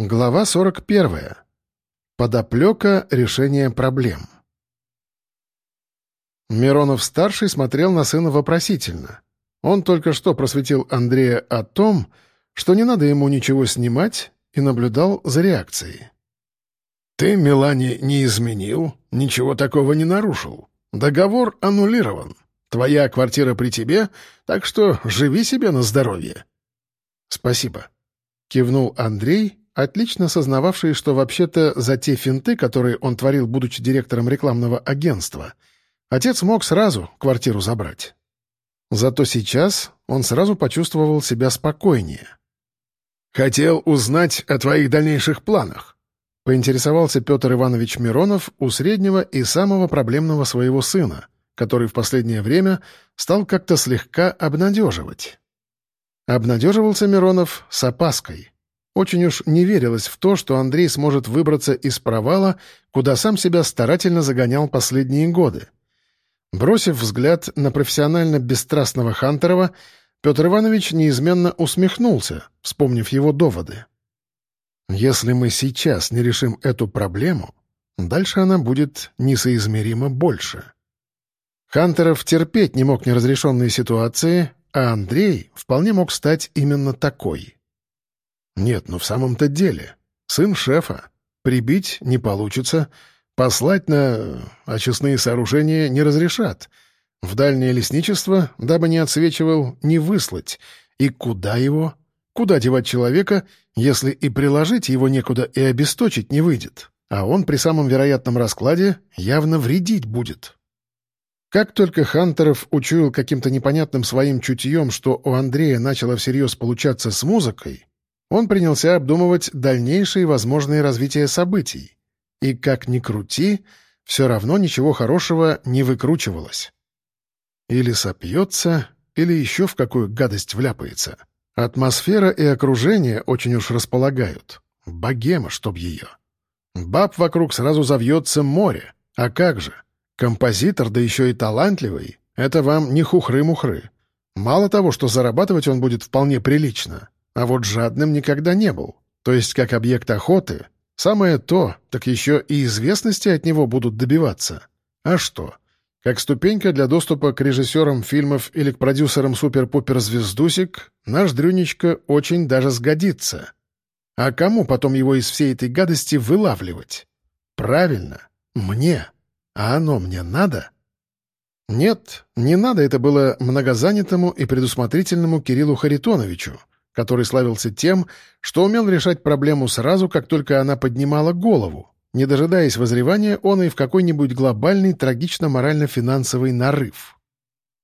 Глава 41. Подоплека решения проблем. Миронов-старший смотрел на сына вопросительно. Он только что просветил Андрея о том, что не надо ему ничего снимать, и наблюдал за реакцией. «Ты, Мелани, не изменил, ничего такого не нарушил. Договор аннулирован. Твоя квартира при тебе, так что живи себе на здоровье». «Спасибо», — кивнул Андрей отлично сознававший, что вообще-то за те финты, которые он творил, будучи директором рекламного агентства, отец мог сразу квартиру забрать. Зато сейчас он сразу почувствовал себя спокойнее. «Хотел узнать о твоих дальнейших планах», — поинтересовался Петр Иванович Миронов у среднего и самого проблемного своего сына, который в последнее время стал как-то слегка обнадеживать. Обнадеживался Миронов с опаской — очень уж не верилось в то, что Андрей сможет выбраться из провала, куда сам себя старательно загонял последние годы. Бросив взгляд на профессионально бесстрастного Хантерова, Петр Иванович неизменно усмехнулся, вспомнив его доводы. «Если мы сейчас не решим эту проблему, дальше она будет несоизмеримо больше». Хантеров терпеть не мог неразрешенные ситуации, а Андрей вполне мог стать именно такой — нет, ну в самом-то деле. Сын шефа. Прибить не получится. Послать на очистные сооружения не разрешат. В дальнее лесничество, дабы не отсвечивал, не выслать. И куда его? Куда девать человека, если и приложить его некуда и обесточить не выйдет? А он при самом вероятном раскладе явно вредить будет. Как только Хантеров учуял каким-то непонятным своим чутьем, что у Андрея начало всерьез получаться с музыкой, он принялся обдумывать дальнейшие возможные развития событий. И, как ни крути, все равно ничего хорошего не выкручивалось. Или сопьется, или еще в какую гадость вляпается. Атмосфера и окружение очень уж располагают. Богема, чтоб ее. Баб вокруг сразу завьется море. А как же? Композитор, да еще и талантливый, это вам не хухры-мухры. Мало того, что зарабатывать он будет вполне прилично, а вот жадным никогда не был. То есть как объект охоты, самое то, так еще и известности от него будут добиваться. А что? Как ступенька для доступа к режиссерам фильмов или к продюсерам супер-пупер-звездусик, наш Дрюнечка очень даже сгодится. А кому потом его из всей этой гадости вылавливать? Правильно, мне. А оно мне надо? Нет, не надо это было многозанятому и предусмотрительному Кириллу Харитоновичу, который славился тем, что умел решать проблему сразу, как только она поднимала голову, не дожидаясь возревания он и в какой-нибудь глобальный трагично-морально-финансовый нарыв.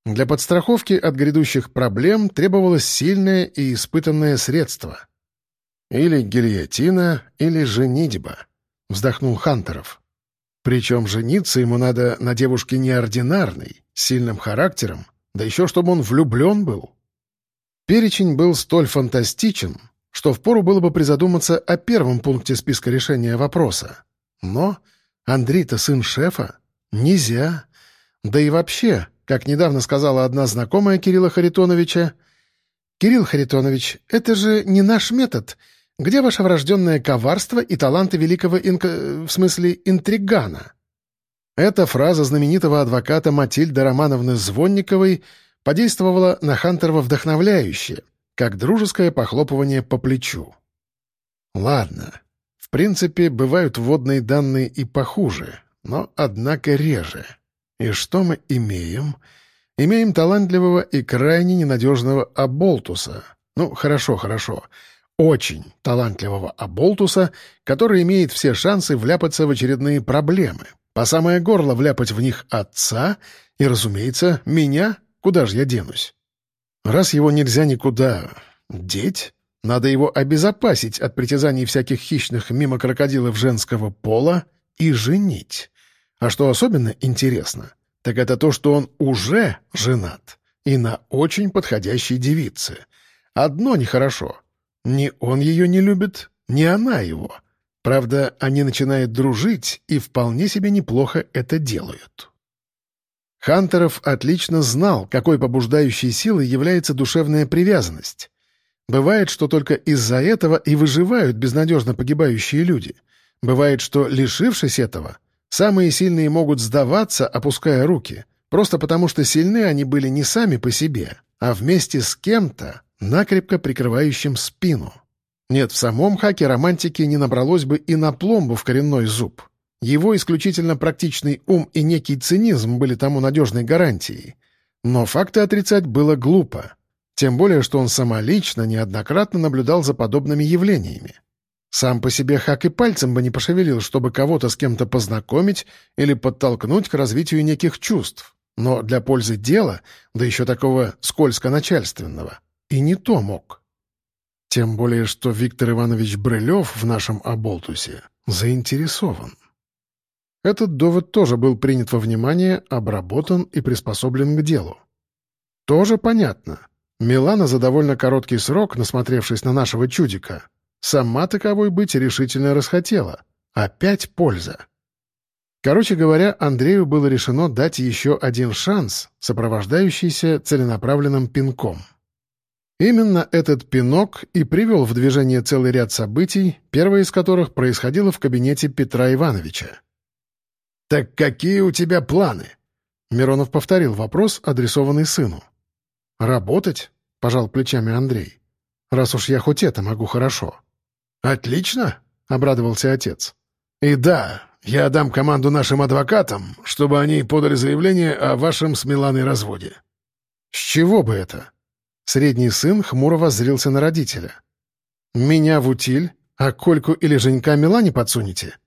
Для подстраховки от грядущих проблем требовалось сильное и испытанное средство. «Или гильотина, или женитьба», — вздохнул Хантеров. Причем жениться ему надо на девушке неординарной, с сильным характером, да еще чтобы он влюблен был. Перечень был столь фантастичен, что впору было бы призадуматься о первом пункте списка решения вопроса. Но Андрей-то сын шефа. Нельзя. Да и вообще, как недавно сказала одна знакомая Кирилла Харитоновича, «Кирилл Харитонович, это же не наш метод. Где ваше врожденное коварство и таланты великого инка... в смысле интригана?» Эта фраза знаменитого адвоката Матильды Романовны Звонниковой — подействовало на Хантерова вдохновляюще, как дружеское похлопывание по плечу. Ладно, в принципе, бывают вводные данные и похуже, но, однако, реже. И что мы имеем? Имеем талантливого и крайне ненадежного Аболтуса. Ну, хорошо, хорошо. Очень талантливого Аболтуса, который имеет все шансы вляпаться в очередные проблемы. По самое горло вляпать в них отца и, разумеется, меня — Куда же я денусь? Раз его нельзя никуда деть, надо его обезопасить от притязаний всяких хищных мимо крокодилов женского пола и женить. А что особенно интересно, так это то, что он уже женат и на очень подходящей девице. Одно нехорошо. Ни он ее не любит, ни она его. Правда, они начинают дружить и вполне себе неплохо это делают. Хантеров отлично знал, какой побуждающей силой является душевная привязанность. Бывает, что только из-за этого и выживают безнадежно погибающие люди. Бывает, что, лишившись этого, самые сильные могут сдаваться, опуская руки, просто потому что сильны они были не сами по себе, а вместе с кем-то, накрепко прикрывающим спину. Нет, в самом хаке романтики не набралось бы и на пломбу в коренной зуб. Его исключительно практичный ум и некий цинизм были тому надежной гарантией. Но факты отрицать было глупо. Тем более, что он самолично неоднократно наблюдал за подобными явлениями. Сам по себе Хак и пальцем бы не пошевелил, чтобы кого-то с кем-то познакомить или подтолкнуть к развитию неких чувств. Но для пользы дела, да еще такого скользко-начальственного, и не то мог. Тем более, что Виктор Иванович Брылев в нашем оболтусе заинтересован. Этот довод тоже был принят во внимание, обработан и приспособлен к делу. Тоже понятно. Милана за довольно короткий срок, насмотревшись на нашего чудика, сама таковой быть решительно расхотела. Опять польза. Короче говоря, Андрею было решено дать еще один шанс, сопровождающийся целенаправленным пинком. Именно этот пинок и привел в движение целый ряд событий, первое из которых происходило в кабинете Петра Ивановича. «Так какие у тебя планы?» Миронов повторил вопрос, адресованный сыну. «Работать?» — пожал плечами Андрей. «Раз уж я хоть это могу хорошо». «Отлично!» — обрадовался отец. «И да, я дам команду нашим адвокатам, чтобы они подали заявление о вашем с Миланой разводе». «С чего бы это?» Средний сын хмуро воззрился на родителя. «Меня в утиль, а Кольку или Женька Милане подсунете?»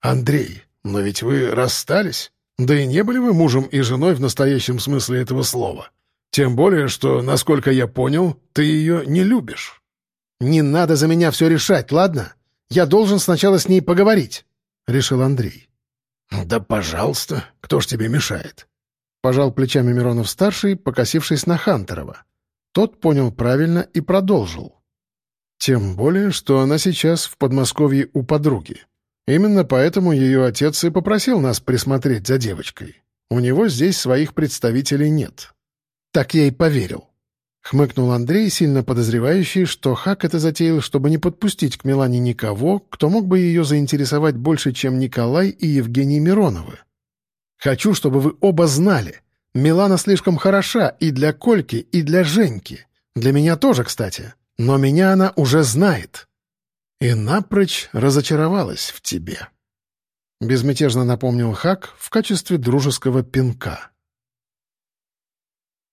«Андрей, но ведь вы расстались? Да и не были вы мужем и женой в настоящем смысле этого слова. Тем более, что, насколько я понял, ты ее не любишь». «Не надо за меня все решать, ладно? Я должен сначала с ней поговорить», — решил Андрей. «Да пожалуйста, кто ж тебе мешает?» Пожал плечами Миронов-старший, покосившись на Хантерова. Тот понял правильно и продолжил. «Тем более, что она сейчас в Подмосковье у подруги. Именно поэтому ее отец и попросил нас присмотреть за девочкой. У него здесь своих представителей нет». Так я и поверил. Хмыкнул Андрей, сильно подозревающий, что Хак это затеял, чтобы не подпустить к Милане никого, кто мог бы ее заинтересовать больше, чем Николай и Евгений Мироновы. «Хочу, чтобы вы оба знали. Милана слишком хороша и для Кольки, и для Женьки. Для меня тоже, кстати. Но меня она уже знает. И напрочь разочаровалась в тебе». Безмятежно напомнил Хак в качестве дружеского пинка.